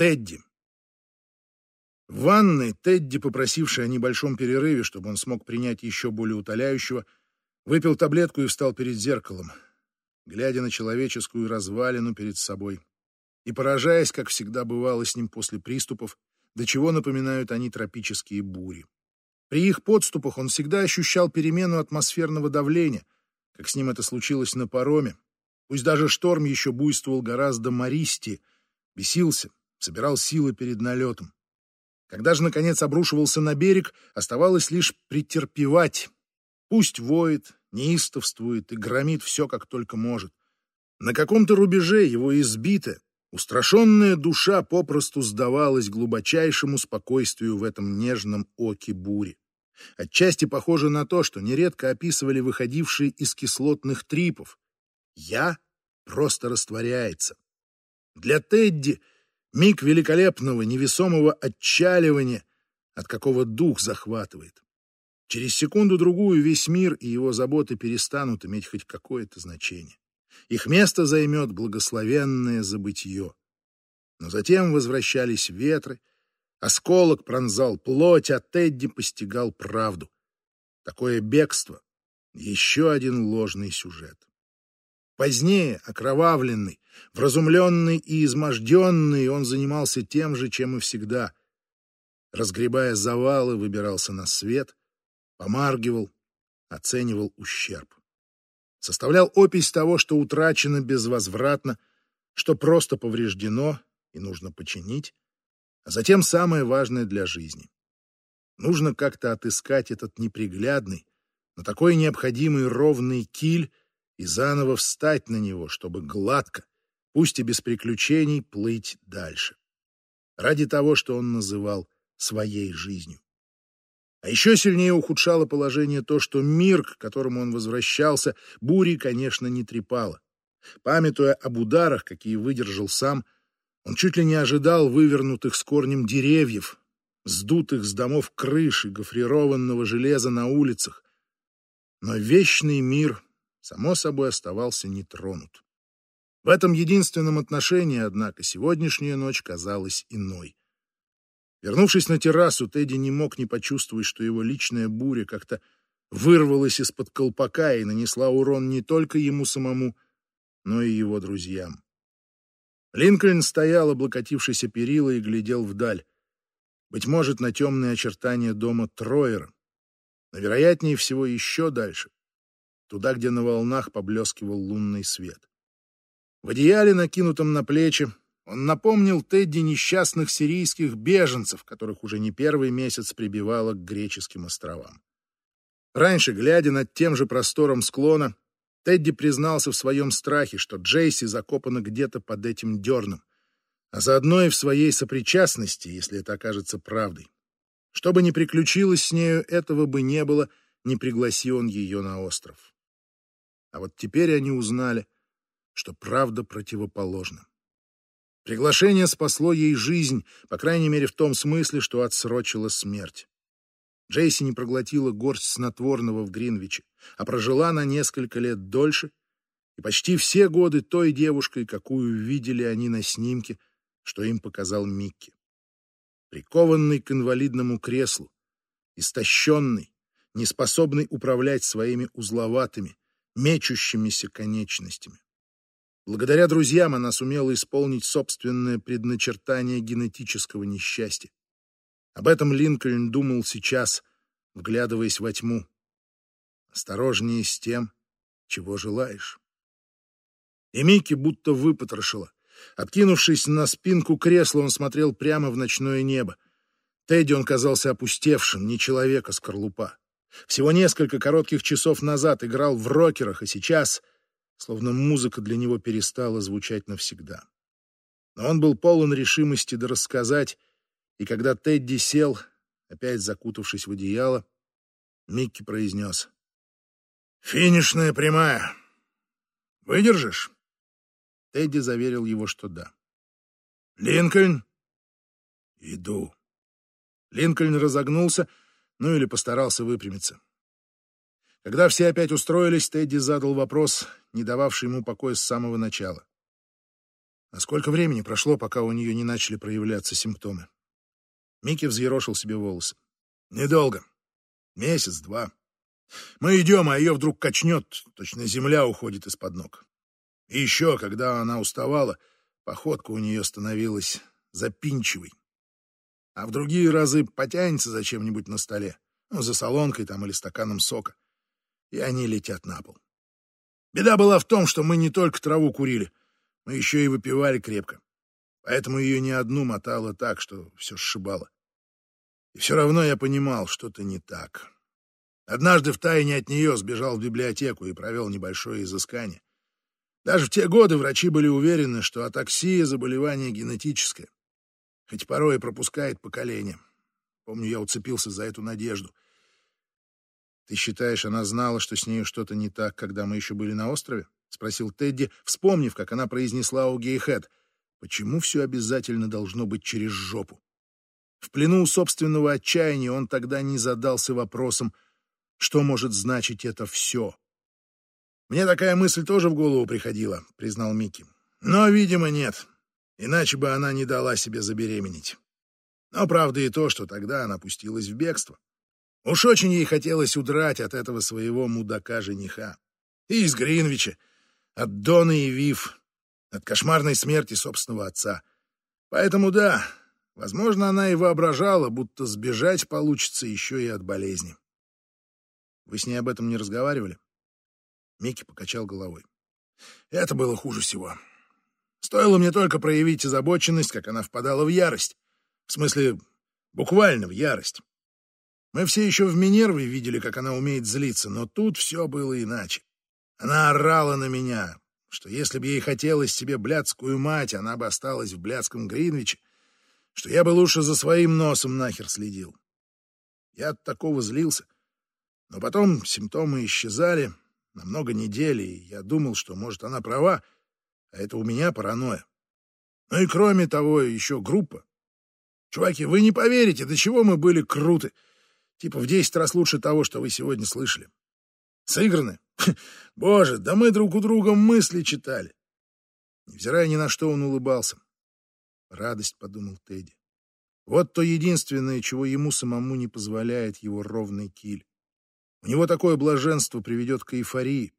Тедди. В ванной Тедди, попросивший о небольшом перерыве, чтобы он смог принять еще более утоляющего, выпил таблетку и встал перед зеркалом, глядя на человеческую развалину перед собой и поражаясь, как всегда бывало с ним после приступов, до чего напоминают они тропические бури. При их подступах он всегда ощущал перемену атмосферного давления, как с ним это случилось на пароме. Пусть даже шторм еще буйствовал гораздо мористее, бесился, собирал силы перед налетом. Когда же, наконец, обрушивался на берег, оставалось лишь претерпевать. Пусть воет, неистовствует и громит все, как только может. На каком-то рубеже его избитое, устрашенная душа попросту сдавалась глубочайшему спокойствию в этом нежном оке бури. Отчасти похоже на то, что нередко описывали выходившие из кислотных трипов. «Я» просто растворяется. Для Тедди Миг великолепного, невесомого отчаливания, от какого дух захватывает. Через секунду-другую весь мир и его заботы перестанут иметь хоть какое-то значение. Их место займет благословенное забытье. Но затем возвращались ветры, осколок пронзал плоть, а Тедди постигал правду. Такое бегство — еще один ложный сюжет. Позднее, окровавленный, вразумленный и изможденный, он занимался тем же, чем и всегда. Разгребая завалы, выбирался на свет, помаргивал, оценивал ущерб. Составлял опись того, что утрачено безвозвратно, что просто повреждено и нужно починить, а затем самое важное для жизни. Нужно как-то отыскать этот неприглядный, но такой необходимый ровный киль, и заново встать на него, чтобы гладко, пусть и без приключений, плыть дальше. Ради того, что он называл своей жизнью. А еще сильнее ухудшало положение то, что мир, к которому он возвращался, бури, конечно, не трепало. Памятуя об ударах, какие выдержал сам, он чуть ли не ожидал вывернутых с корнем деревьев, сдутых с домов крыши, гофрированного железа на улицах. Но вечный мир само собой оставался нетронут. В этом единственном отношении, однако, сегодняшняя ночь казалась иной. Вернувшись на террасу, Тедди не мог не почувствовать, что его личная буря как-то вырвалась из-под колпака и нанесла урон не только ему самому, но и его друзьям. Линкольн стоял, облокотившийся перила, и глядел вдаль. Быть может, на темные очертания дома Троера, но, вероятнее всего, еще дальше, туда, где на волнах поблескивал лунный свет. В одеяле, накинутом на плечи, он напомнил Тедди несчастных сирийских беженцев, которых уже не первый месяц прибивало к греческим островам. Раньше, глядя над тем же простором склона, Тедди признался в своем страхе, что Джейси закопана где-то под этим дерном, а заодно и в своей сопричастности, если это окажется правдой. Что бы ни приключилось с нею, этого бы не было, не пригласи он ее на остров. А вот теперь они узнали, что правда противоположна. Приглашение спасло ей жизнь, по крайней мере в том смысле, что отсрочило смерть. Джейси не проглотила горсть снотворного в Гринвиче, а прожила на несколько лет дольше, и почти все годы той девушкой, какую видели они на снимке, что им показал Микки. Прикованный к инвалидному креслу, истощенный, неспособный управлять своими узловатыми, мечущимися конечностями. Благодаря друзьям она сумела исполнить собственное предначертание генетического несчастья. Об этом Линкольн думал сейчас, вглядываясь во тьму. Осторожнее с тем, чего желаешь. И Микки будто выпотрошила. Откинувшись на спинку кресла, он смотрел прямо в ночное небо. Тедди он казался опустевшим, не человека скорлупа. Всего несколько коротких часов назад играл в рокерах, и сейчас, словно музыка для него перестала звучать навсегда. Но он был полон решимости да и когда Тедди сел, опять закутавшись в одеяло, Микки произнес. «Финишная прямая. Выдержишь?» Тедди заверил его, что да. «Линкольн?» «Иду». Линкольн разогнулся, ну или постарался выпрямиться. Когда все опять устроились, Тедди задал вопрос, не дававший ему покоя с самого начала. А сколько времени прошло, пока у нее не начали проявляться симптомы? Микки взъерошил себе волосы. Недолго. Месяц-два. Мы идем, а ее вдруг качнет, точно земля уходит из-под ног. И еще, когда она уставала, походка у нее становилась запинчивой. А в другие разы потянется за чем-нибудь на столе, ну, за солонкой там или стаканом сока, и они летят на пол. Беда была в том, что мы не только траву курили, мы еще и выпивали крепко. Поэтому ее не одну мотало так, что все сшибало. И все равно я понимал, что-то не так. Однажды втайне от нее сбежал в библиотеку и провел небольшое изыскание. Даже в те годы врачи были уверены, что атаксия — заболевание генетическое, хоть порой и пропускает поколение. Помню, я уцепился за эту надежду. «Ты считаешь, она знала, что с нею что-то не так, когда мы еще были на острове?» — спросил Тедди, вспомнив, как она произнесла у Гейхэт. «Почему все обязательно должно быть через жопу?» В плену собственного отчаяния он тогда не задался вопросом, что может значить это все. «Мне такая мысль тоже в голову приходила», — признал Микки. «Но, видимо, нет. Иначе бы она не дала себе забеременеть. Но правда и то, что тогда она пустилась в бегство. Уж очень ей хотелось удрать от этого своего мудака-жениха. И из Гринвича, от Дона и Вив, от кошмарной смерти собственного отца. Поэтому да, возможно, она и воображала, будто сбежать получится еще и от болезни. Вы с ней об этом не разговаривали? Микки покачал головой. Это было хуже всего. Стоило мне только проявить озабоченность, как она впадала в ярость. В смысле, буквально в ярость. Мы все еще в Минерве видели, как она умеет злиться, но тут все было иначе. Она орала на меня, что если бы ей хотелось себе блядскую мать, она бы осталась в блядском Гринвиче, что я бы лучше за своим носом нахер следил. Я от такого злился. Но потом симптомы исчезали на много недель, и я думал, что, может, она права, а это у меня паранойя. Ну и кроме того, еще группа. Чуваки, вы не поверите, до чего мы были круты. Типа в десять раз лучше того, что вы сегодня слышали. Сыграны? Боже, да мы друг у друга мысли читали. Невзирая ни на что, он улыбался. Радость, подумал Тедди. Вот то единственное, чего ему самому не позволяет его ровный киль. У него такое блаженство приведет к эйфории,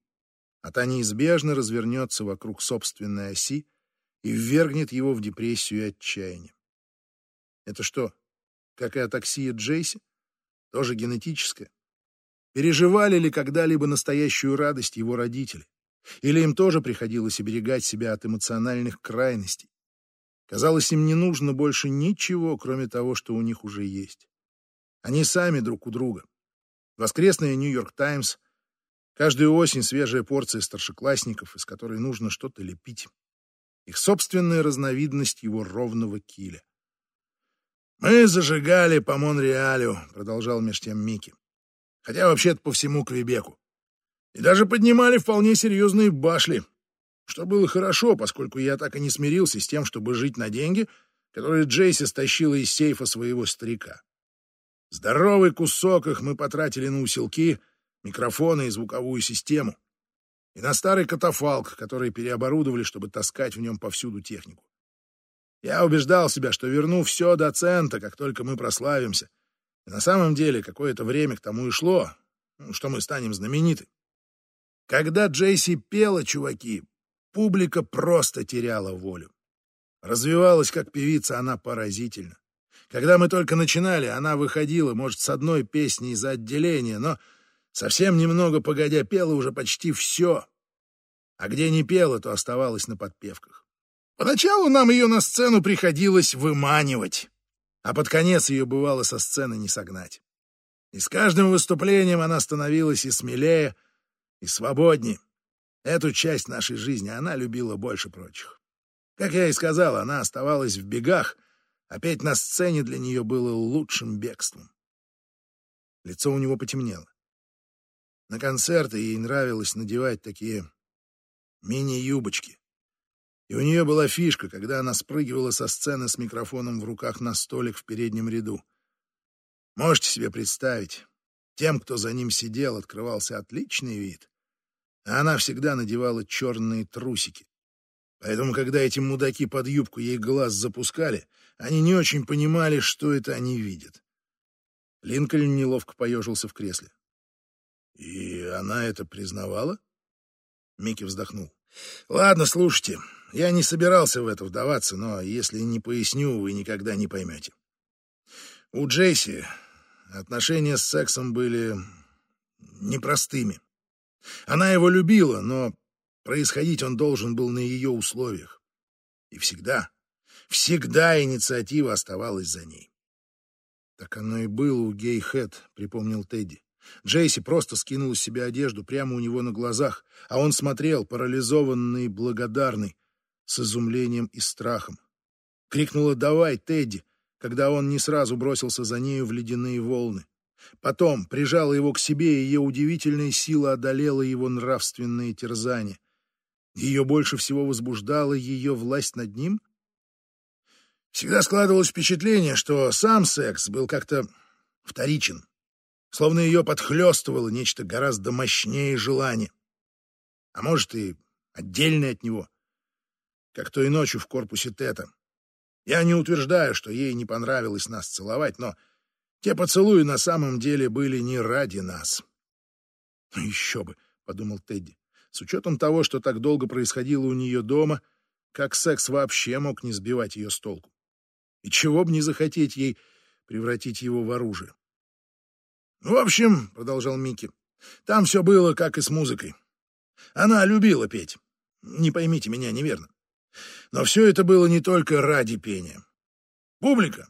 а та неизбежно развернется вокруг собственной оси и ввергнет его в депрессию и отчаяние. Это что, как и Джейси? Тоже генетическое. Переживали ли когда-либо настоящую радость его родители? Или им тоже приходилось оберегать себя от эмоциональных крайностей? Казалось, им не нужно больше ничего, кроме того, что у них уже есть. Они сами друг у друга. Воскресная «Нью-Йорк Таймс», каждую осень свежая порция старшеклассников, из которой нужно что-то лепить. Их собственная разновидность его ровного киля. «Мы зажигали по Монреалю», — продолжал меж тем Микки. «Хотя вообще-то по всему Квебеку. И даже поднимали вполне серьезные башли, что было хорошо, поскольку я так и не смирился с тем, чтобы жить на деньги, которые Джейси стащила из сейфа своего старика. Здоровый кусок их мы потратили на усилки, микрофоны и звуковую систему. И на старый катафалк, который переоборудовали, чтобы таскать в нем повсюду технику. Я убеждал себя, что верну все до цента, как только мы прославимся. И на самом деле какое-то время к тому и шло, ну, что мы станем знамениты. Когда Джейси пела, чуваки, публика просто теряла волю. Развивалась как певица она поразительно. Когда мы только начинали, она выходила, может, с одной песней за отделение, но совсем немного погодя пела уже почти все. А где не пела, то оставалась на подпевках. Поначалу нам ее на сцену приходилось выманивать, а под конец ее бывало со сцены не согнать. И с каждым выступлением она становилась и смелее, и свободнее. Эту часть нашей жизни она любила больше прочих. Как я и сказал, она оставалась в бегах, а петь на сцене для нее было лучшим бегством. Лицо у него потемнело. На концерты ей нравилось надевать такие мини-юбочки. И у нее была фишка, когда она спрыгивала со сцены с микрофоном в руках на столик в переднем ряду. Можете себе представить, тем, кто за ним сидел, открывался отличный вид. А она всегда надевала черные трусики. Поэтому, когда эти мудаки под юбку ей глаз запускали, они не очень понимали, что это они видят. Линкольн неловко поежился в кресле. «И она это признавала?» Микки вздохнул. «Ладно, слушайте, я не собирался в это вдаваться, но если не поясню, вы никогда не поймете. У Джейси отношения с сексом были непростыми. Она его любила, но происходить он должен был на ее условиях. И всегда, всегда инициатива оставалась за ней. Так оно и было у Гей Хэт, припомнил Тедди. Джейси просто скинул с себя одежду прямо у него на глазах, а он смотрел, парализованный благодарный, с изумлением и страхом. Крикнула «Давай, Тедди!», когда он не сразу бросился за нею в ледяные волны. Потом прижала его к себе, и ее удивительная сила одолела его нравственные терзания. Ее больше всего возбуждала ее власть над ним? Всегда складывалось впечатление, что сам секс был как-то вторичен, словно ее подхлестывало нечто гораздо мощнее желания. А может, и отдельное от него, как той ночью в корпусе Тета. Я не утверждаю, что ей не понравилось нас целовать, но те поцелуи на самом деле были не ради нас. «Ну еще бы», — подумал Тедди, с учетом того, что так долго происходило у нее дома, как секс вообще мог не сбивать ее с толку. И чего бы не захотеть ей превратить его в оружие. «В общем», — продолжал Микки, — «там все было как и с музыкой. Она любила петь. Не поймите меня неверно. Но все это было не только ради пения. Публика,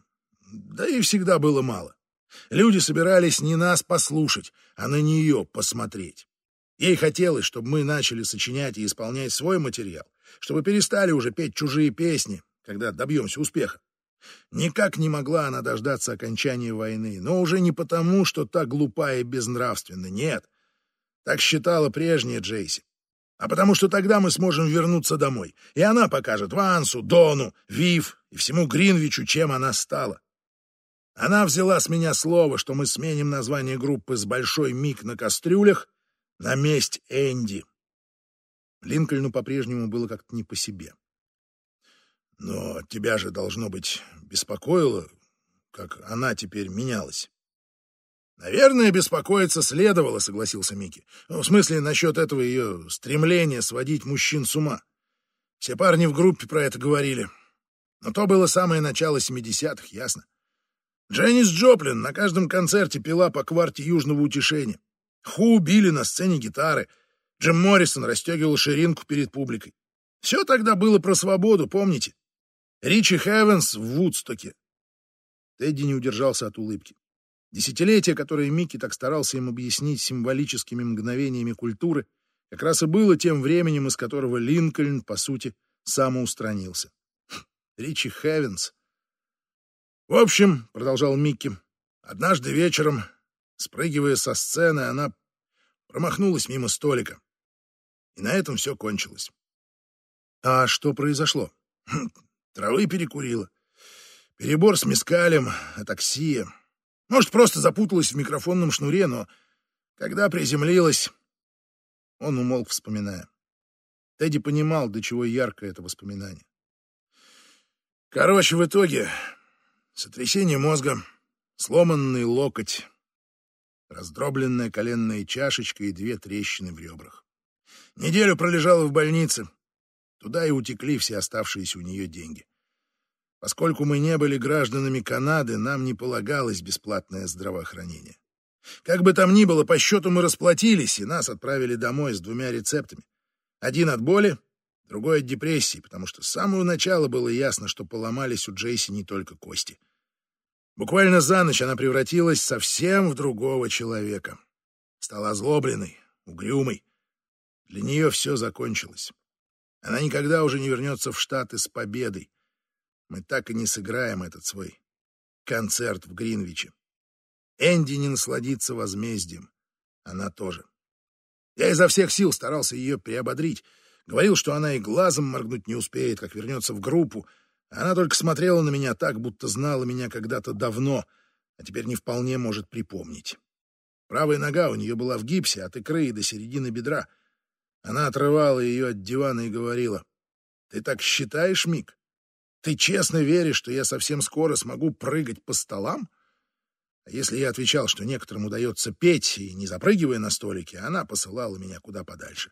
да и всегда было мало. Люди собирались не нас послушать, а на нее посмотреть. Ей хотелось, чтобы мы начали сочинять и исполнять свой материал, чтобы перестали уже петь чужие песни, когда добьемся успеха. Никак не могла она дождаться окончания войны, но уже не потому, что так глупа и безнравственна, нет. Так считала прежняя Джейси а потому что тогда мы сможем вернуться домой, и она покажет Вансу, Дону, Вив и всему Гринвичу, чем она стала. Она взяла с меня слово, что мы сменим название группы с «Большой миг на кастрюлях» на «Месть Энди». Линкольну по-прежнему было как-то не по себе. Но тебя же, должно быть, беспокоило, как она теперь менялась. Наверное, беспокоиться следовало, согласился Микки. Ну, в смысле, насчет этого ее стремления сводить мужчин с ума. Все парни в группе про это говорили. Но то было самое начало 70-х, ясно. Дженнис Джоплин на каждом концерте пила по кварте южного утешения. Ху убили на сцене гитары. Джим Моррисон расстегивал ширинку перед публикой. Все тогда было про свободу, помните? Ричи Хевенс в Вудстоке. Тедди не удержался от улыбки. Десятилетие, которое Микки так старался им объяснить символическими мгновениями культуры, как раз и было тем временем, из которого Линкольн, по сути, самоустранился. Ричи Хевенс. В общем, продолжал Микки, однажды вечером, спрыгивая со сцены, она промахнулась мимо столика. И на этом все кончилось. А что произошло? Травы перекурила. Перебор с мескалем, атаксия. Может, просто запуталась в микрофонном шнуре, но когда приземлилась... Он умолк, вспоминая. Тедди понимал, до чего ярко это воспоминание. Короче, в итоге сотрясение мозга, сломанный локоть, раздробленная коленная чашечка и две трещины в ребрах. Неделю пролежала в больнице. Туда и утекли все оставшиеся у нее деньги. Поскольку мы не были гражданами Канады, нам не полагалось бесплатное здравоохранение. Как бы там ни было, по счету мы расплатились, и нас отправили домой с двумя рецептами. Один от боли, другой от депрессии, потому что с самого начала было ясно, что поломались у Джейси не только кости. Буквально за ночь она превратилась совсем в другого человека. Стала озлобленной, угрюмой. Для нее все закончилось. Она никогда уже не вернется в Штаты с победой мы так и не сыграем этот свой концерт в Гринвиче. Энди не насладится возмездием. Она тоже. Я изо всех сил старался ее приободрить. Говорил, что она и глазом моргнуть не успеет, как вернется в группу. Она только смотрела на меня так, будто знала меня когда-то давно, а теперь не вполне может припомнить. Правая нога у нее была в гипсе от икры до середины бедра. Она отрывала ее от дивана и говорила, Ты так считаешь, Мик? Ты честно веришь, что я совсем скоро смогу прыгать по столам? А если я отвечал, что некоторым удается петь, и не запрыгивая на столике, она посылала меня куда подальше.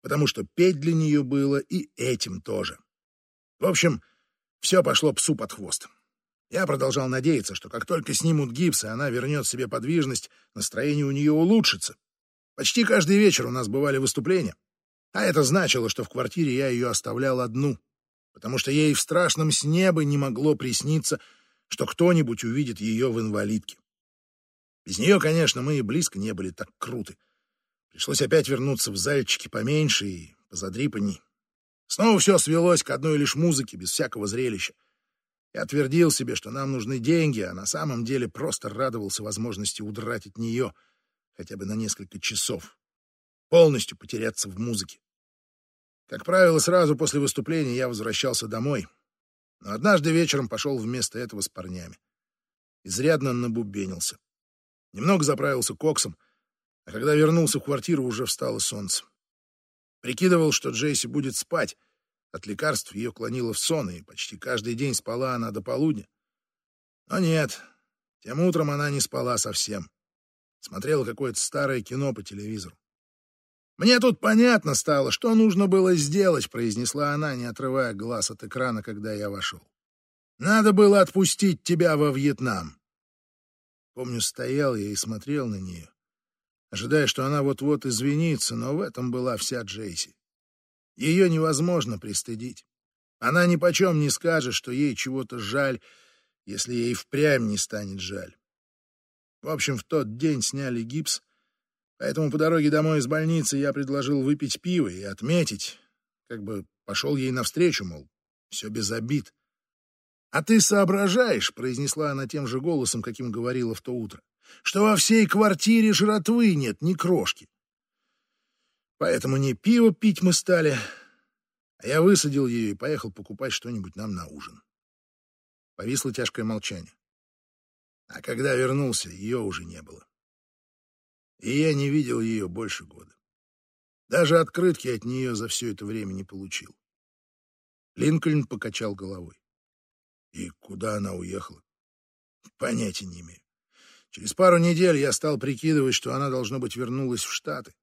Потому что петь для нее было и этим тоже. В общем, все пошло псу под хвост. Я продолжал надеяться, что как только снимут гипс, и она вернет себе подвижность, настроение у нее улучшится. Почти каждый вечер у нас бывали выступления. А это значило, что в квартире я ее оставлял одну, потому что ей в страшном сне бы не могло присниться, что кто-нибудь увидит ее в инвалидке. Без нее, конечно, мы и близко не были так круты. Пришлось опять вернуться в зальчики поменьше и позадрипанней. Снова все свелось к одной лишь музыке, без всякого зрелища. Я твердил себе, что нам нужны деньги, а на самом деле просто радовался возможности удрать от нее хотя бы на несколько часов, полностью потеряться в музыке. Как правило, сразу после выступления я возвращался домой, но однажды вечером пошел вместо этого с парнями. Изрядно набубенился. Немного заправился коксом, а когда вернулся в квартиру, уже встало солнце. Прикидывал, что Джейси будет спать, от лекарств ее клонило в сон, и почти каждый день спала она до полудня. Но нет, тем утром она не спала совсем. Смотрела какое-то старое кино по телевизору. «Мне тут понятно стало, что нужно было сделать», — произнесла она, не отрывая глаз от экрана, когда я вошел. «Надо было отпустить тебя во Вьетнам». Помню, стоял я и смотрел на нее, ожидая, что она вот-вот извинится, но в этом была вся Джейси. Ее невозможно пристыдить. Она ни почем не скажет, что ей чего-то жаль, если ей впрямь не станет жаль. В общем, в тот день сняли гипс, поэтому по дороге домой из больницы я предложил выпить пиво и отметить, как бы пошел ей навстречу, мол, все без обид. «А ты соображаешь», — произнесла она тем же голосом, каким говорила в то утро, «что во всей квартире жратвы нет, ни крошки. Поэтому не пиво пить мы стали, а я высадил ее и поехал покупать что-нибудь нам на ужин. Повисло тяжкое молчание. А когда вернулся, ее уже не было. И я не видел ее больше года. Даже открытки от нее за все это время не получил. Линкольн покачал головой. И куда она уехала? Понятия не имею. Через пару недель я стал прикидывать, что она, должно быть, вернулась в Штаты.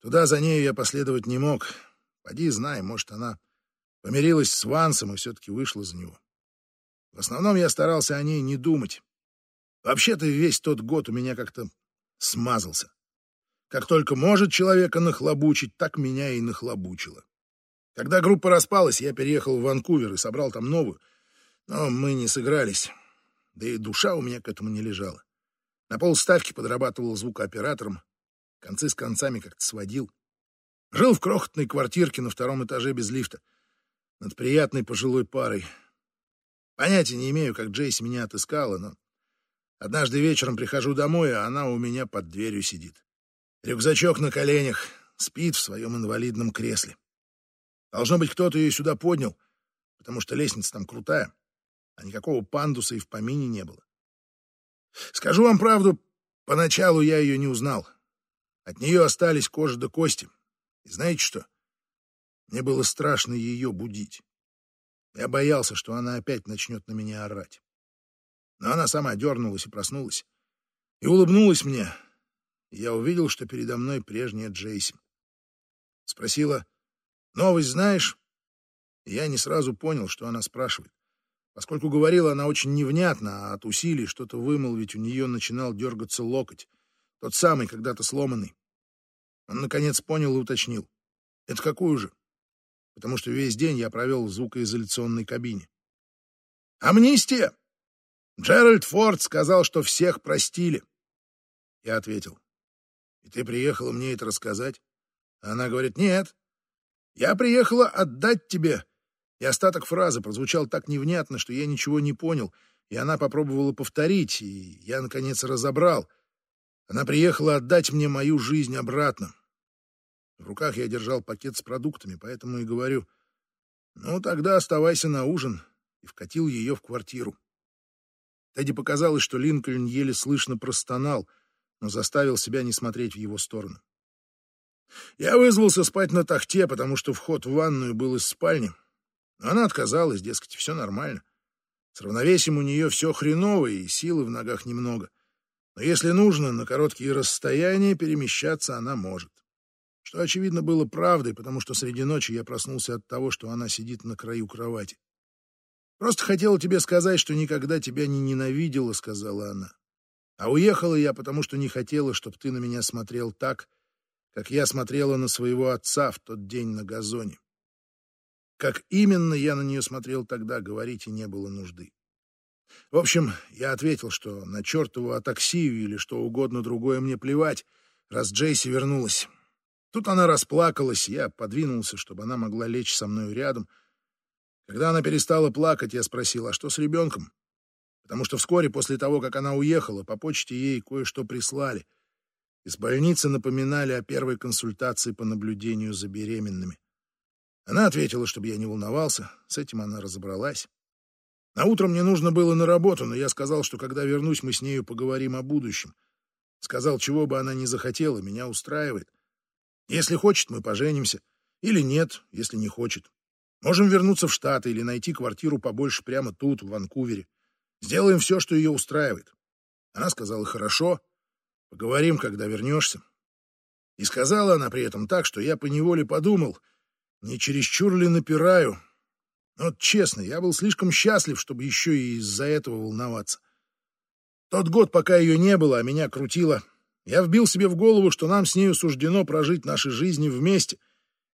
Туда за нею я последовать не мог. Поди, знай, может, она помирилась с Вансом и все-таки вышла за него. В основном я старался о ней не думать. Вообще-то весь тот год у меня как-то смазался. Как только может человека нахлобучить, так меня и нахлобучило. Когда группа распалась, я переехал в Ванкувер и собрал там новую. Но мы не сыгрались. Да и душа у меня к этому не лежала. На полставки подрабатывал звукооператором, концы с концами как-то сводил. Жил в крохотной квартирке на втором этаже без лифта, над приятной пожилой парой. Понятия не имею, как Джейси меня отыскала, но однажды вечером прихожу домой, а она у меня под дверью сидит. Рюкзачок на коленях, спит в своем инвалидном кресле. Должно быть, кто-то ее сюда поднял, потому что лестница там крутая, а никакого пандуса и в помине не было. Скажу вам правду, поначалу я ее не узнал. От нее остались кожа до кости. И знаете что? Мне было страшно ее будить. Я боялся, что она опять начнет на меня орать. Но она сама дернулась и проснулась. И улыбнулась мне. Я увидел, что передо мной прежняя Джейси. Спросила, «Новость знаешь?» Я не сразу понял, что она спрашивает. Поскольку говорила она очень невнятно, а от усилий что-то вымолвить у нее начинал дергаться локоть. Тот самый, когда-то сломанный. Он, наконец, понял и уточнил. Это какую же? Потому что весь день я провел в звукоизоляционной кабине. Амнистия! Джеральд Форд сказал, что всех простили. Я ответил. И ты приехала мне это рассказать? она говорит, нет. Я приехала отдать тебе. И остаток фразы прозвучал так невнятно, что я ничего не понял, и она попробовала повторить, и я, наконец, разобрал — она приехала отдать мне мою жизнь обратно. В руках я держал пакет с продуктами, поэтому и говорю, ну, тогда оставайся на ужин, и вкатил ее в квартиру. Тедди показалось, что Линкольн еле слышно простонал, но заставил себя не смотреть в его сторону. Я вызвался спать на тахте, потому что вход в ванную был из спальни. Но она отказалась, дескать, все нормально. С равновесием у нее все хреново, и силы в ногах немного. Но если нужно, на короткие расстояния перемещаться она может. Что, очевидно, было правдой, потому что среди ночи я проснулся от того, что она сидит на краю кровати. «Просто хотела тебе сказать, что никогда тебя не ненавидела», — сказала она. «А уехала я, потому что не хотела, чтобы ты на меня смотрел так, как я смотрела на своего отца в тот день на газоне. Как именно я на нее смотрел тогда, говорить и не было нужды. В общем, я ответил, что на чертову атаксию или что угодно другое мне плевать, раз Джейси вернулась. Тут она расплакалась, я подвинулся, чтобы она могла лечь со мной рядом. Когда она перестала плакать, я спросил, а что с ребенком? Потому что вскоре после того, как она уехала, по почте ей кое-что прислали. Из больницы напоминали о первой консультации по наблюдению за беременными. Она ответила, чтобы я не волновался, с этим она разобралась. На утро мне нужно было на работу, но я сказал, что когда вернусь, мы с нею поговорим о будущем. Сказал, чего бы она ни захотела, меня устраивает. Если хочет, мы поженимся. Или нет, если не хочет. Можем вернуться в Штаты или найти квартиру побольше прямо тут, в Ванкувере. Сделаем все, что ее устраивает. Она сказала, хорошо, поговорим, когда вернешься. И сказала она при этом так, что я поневоле подумал, не чересчур ли напираю. Вот честно, я был слишком счастлив, чтобы еще и из-за этого волноваться. Тот год, пока ее не было, а меня крутило, я вбил себе в голову, что нам с нею суждено прожить наши жизни вместе.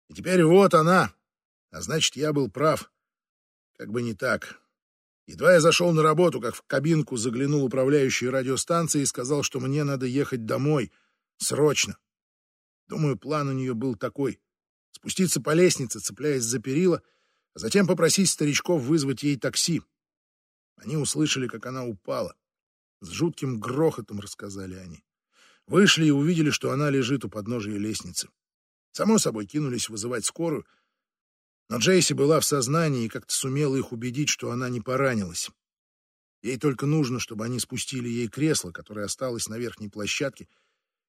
И теперь вот она. А значит, я был прав. Как бы не так. Едва я зашел на работу, как в кабинку заглянул управляющий радиостанцией и сказал, что мне надо ехать домой. Срочно. Думаю, план у нее был такой. Спуститься по лестнице, цепляясь за перила, а затем попросить старичков вызвать ей такси. Они услышали, как она упала. С жутким грохотом рассказали они. Вышли и увидели, что она лежит у подножия лестницы. Само собой, кинулись вызывать скорую. Но Джейси была в сознании и как-то сумела их убедить, что она не поранилась. Ей только нужно, чтобы они спустили ей кресло, которое осталось на верхней площадке,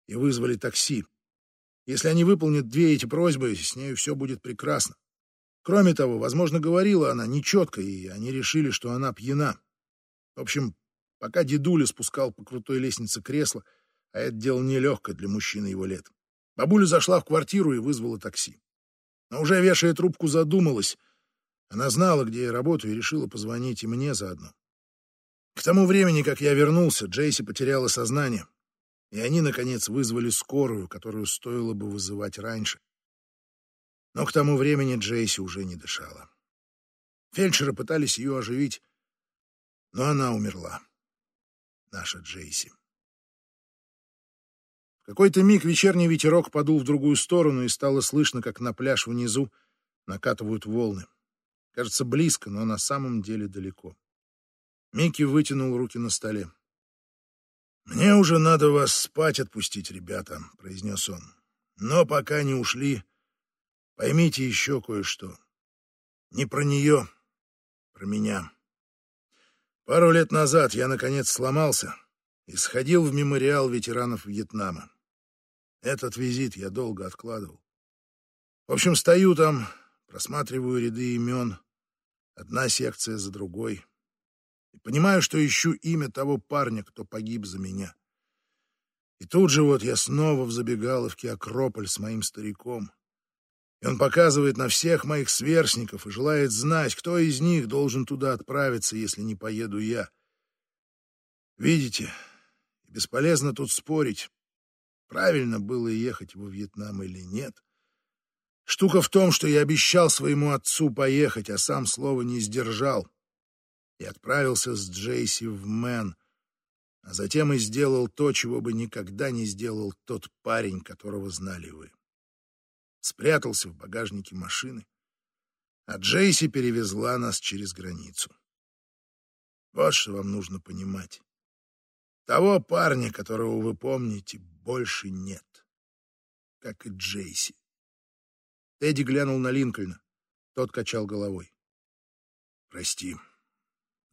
и вызвали такси. Если они выполнят две эти просьбы, с нею все будет прекрасно. Кроме того, возможно, говорила она нечетко, и они решили, что она пьяна. В общем, пока дедуля спускал по крутой лестнице кресло, а это дело нелегкое для мужчины его лет. Бабуля зашла в квартиру и вызвала такси. Но уже вешая трубку, задумалась. Она знала, где я работаю, и решила позвонить и мне заодно. К тому времени, как я вернулся, Джейси потеряла сознание, и они, наконец, вызвали скорую, которую стоило бы вызывать раньше. Но к тому времени Джейси уже не дышала. Фельдшеры пытались ее оживить, но она умерла. Наша Джейси какой-то миг вечерний ветерок подул в другую сторону, и стало слышно, как на пляж внизу накатывают волны. Кажется, близко, но на самом деле далеко. Микки вытянул руки на столе. «Мне уже надо вас спать отпустить, ребята», — произнес он. «Но пока не ушли, поймите еще кое-что. Не про нее, про меня. Пару лет назад я, наконец, сломался и сходил в мемориал ветеранов Вьетнама. Этот визит я долго откладывал. В общем, стою там, просматриваю ряды имен, одна секция за другой, и понимаю, что ищу имя того парня, кто погиб за меня. И тут же вот я снова в забегаловке Акрополь с моим стариком. И он показывает на всех моих сверстников и желает знать, кто из них должен туда отправиться, если не поеду я. Видите, бесполезно тут спорить правильно было ехать во Вьетнам или нет. Штука в том, что я обещал своему отцу поехать, а сам слова не сдержал. И отправился с Джейси в Мэн, а затем и сделал то, чего бы никогда не сделал тот парень, которого знали вы. Спрятался в багажнике машины, а Джейси перевезла нас через границу. Вот что вам нужно понимать. Того парня, которого вы помните, больше нет. Как и Джейси. Тедди глянул на Линкольна. Тот качал головой. «Прости,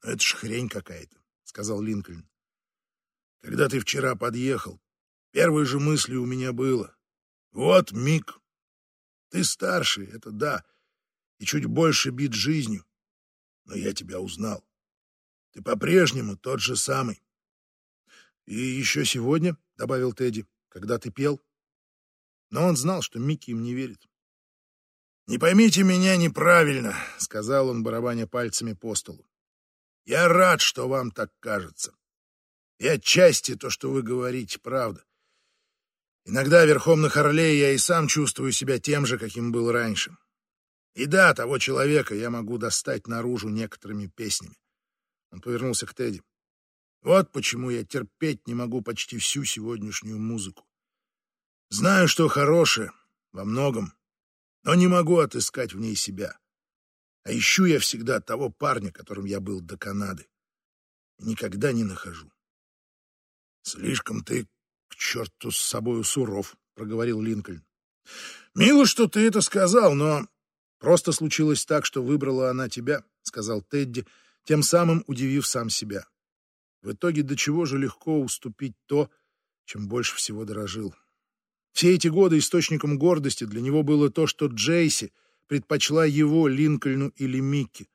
но это ж хрень какая-то», — сказал Линкольн. «Когда ты вчера подъехал, первой же мыслью у меня было, Вот, Мик, ты старше, это да, и чуть больше бит жизнью, но я тебя узнал. Ты по-прежнему тот же самый. И еще сегодня, — добавил Тедди, — когда ты пел. Но он знал, что Микки им не верит. «Не поймите меня неправильно», — сказал он, барабаня пальцами по столу. «Я рад, что вам так кажется. И отчасти то, что вы говорите, правда. Иногда верхом на Харлее я и сам чувствую себя тем же, каким был раньше. И да, того человека я могу достать наружу некоторыми песнями. Он повернулся к Тедди. Вот почему я терпеть не могу почти всю сегодняшнюю музыку. Знаю, что хорошее во многом, но не могу отыскать в ней себя. А ищу я всегда того парня, которым я был до Канады. И никогда не нахожу. Слишком ты к черту с собою суров, проговорил Линкольн. Мило, что ты это сказал, но просто случилось так, что выбрала она тебя, сказал Тедди, тем самым удивив сам себя. В итоге до чего же легко уступить то, чем больше всего дорожил. Все эти годы источником гордости для него было то, что Джейси предпочла его Линкольну или Микки.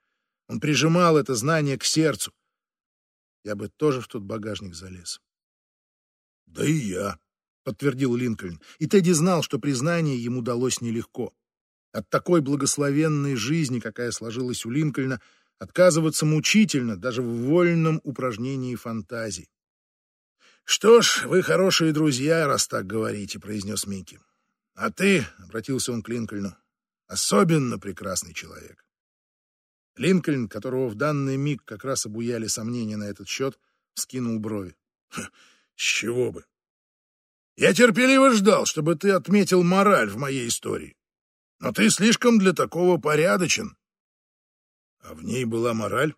Он прижимал это знание к сердцу. Я бы тоже в тот багажник залез. «Да и я», — подтвердил Линкольн. И Тедди знал, что признание ему далось нелегко. От такой благословенной жизни, какая сложилась у Линкольна, Отказываться мучительно, даже в вольном упражнении фантазий. «Что ж, вы хорошие друзья, раз так говорите», — произнес Микки. «А ты», — обратился он к Линкольну, — «особенно прекрасный человек». Линкольн, которого в данный миг как раз обуяли сомнения на этот счет, вскинул брови. «С чего бы? Я терпеливо ждал, чтобы ты отметил мораль в моей истории. Но ты слишком для такого порядочен. А в ней была мораль?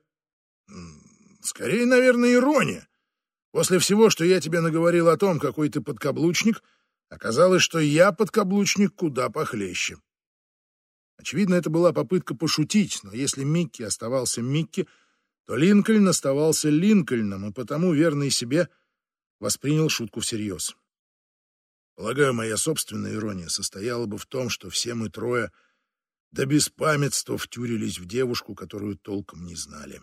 Скорее, наверное, ирония. После всего, что я тебе наговорил о том, какой ты подкаблучник, оказалось, что я подкаблучник куда похлеще. Очевидно, это была попытка пошутить, но если Микки оставался Микки, то Линкольн оставался Линкольном, и потому, верный себе, воспринял шутку всерьез. Полагаю, моя собственная ирония состояла бы в том, что все мы трое — до беспамятства втюрились в девушку, которую толком не знали.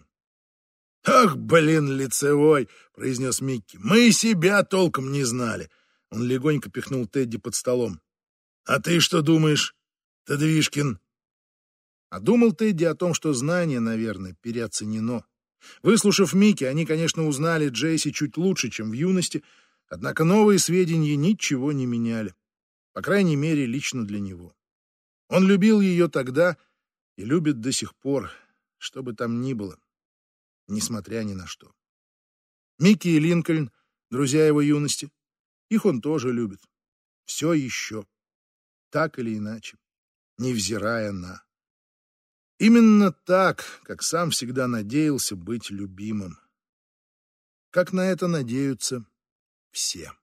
«Ах, блин, лицевой!» — произнес Микки. «Мы себя толком не знали!» Он легонько пихнул Тедди под столом. «А ты что думаешь, Тедвишкин?» А думал Тедди о том, что знание, наверное, переоценено. Выслушав Микки, они, конечно, узнали Джейси чуть лучше, чем в юности, однако новые сведения ничего не меняли. По крайней мере, лично для него. Он любил ее тогда и любит до сих пор, что бы там ни было, несмотря ни на что. Микки и Линкольн, друзья его юности, их он тоже любит. Все еще, так или иначе, невзирая на. Именно так, как сам всегда надеялся быть любимым. Как на это надеются все.